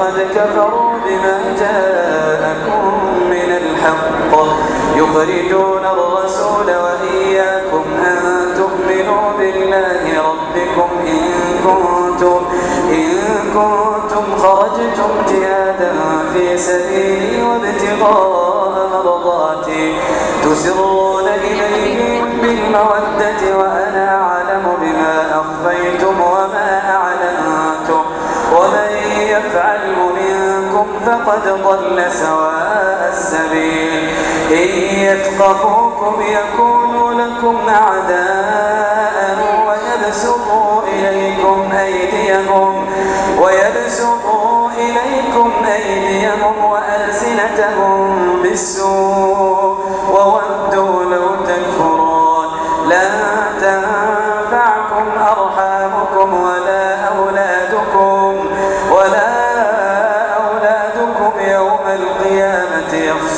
وقد كفروا بما جاءكم من الحق. يخرجون الرسول وإياكم أن تؤمنوا بالله ربكم إن كنتم, إن كنتم خرجتم سبيلي وابتغاء مرضاتي. تسرون إليهم بالمودة وأنا أعلم بما أخفيتم وما أعلنتم. ومن يفعله منكم فقد ضل سواء السبيل. إن يثقفوكم يكونوا لكم أعداء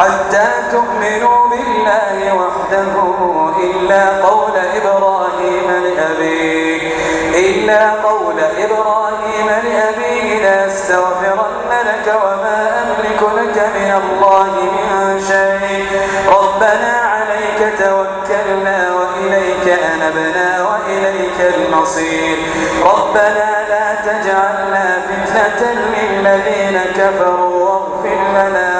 حتى تؤمنوا بالله وحده إلا قول إبراهيم لأبيه إلا قول إبراهيم لأبيه لأستغفرن لك وما أملك لك من الله من شيء. ربنا عليك توكلنا وإليك أنبنا وإليك المصير. ربنا لا تجعلنا فتنة للذين كفروا واغفر لنا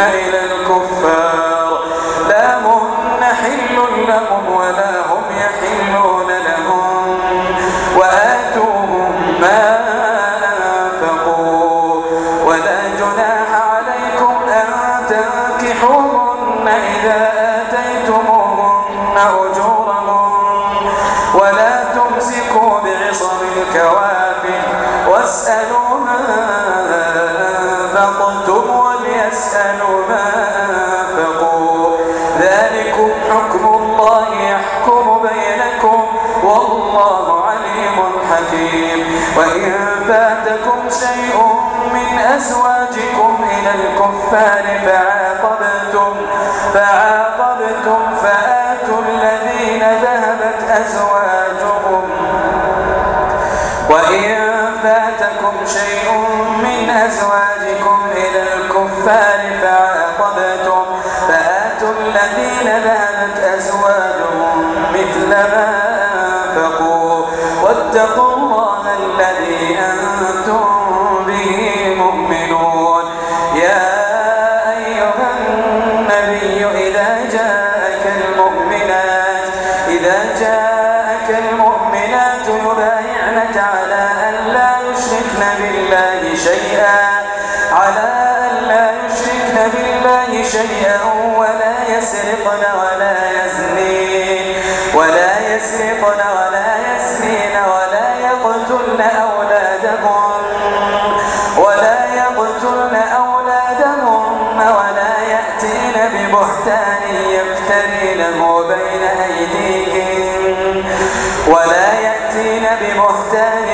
إلى حكيم وإن فاتكم شيء من أزواجكم إلى الكفار فعاقبتم, فعاقبتم فآتوا الذين ذهبت أزواجهم. وإن فاتكم شيء من أزواجكم إلى الكفار فعاقبتم فآتوا الذين ذهبت أزواجهم مثل ما أنفقوا واتقوا شيئا ولا يسرقن ولا يزنين ولا يسرقن ولا يزنين ولا يقتلن أولادهم ولا يقتلن أولادهن ولا يأتين ببهتان يفترينه بين أيديهم ولا يأتين ببهتان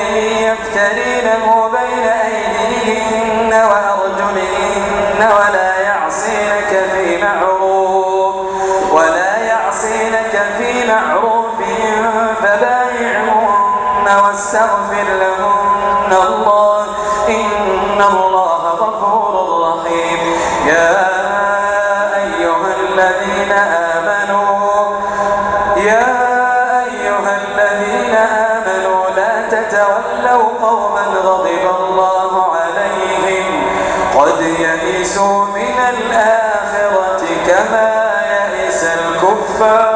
يفترينه بين أيديهم Christmas.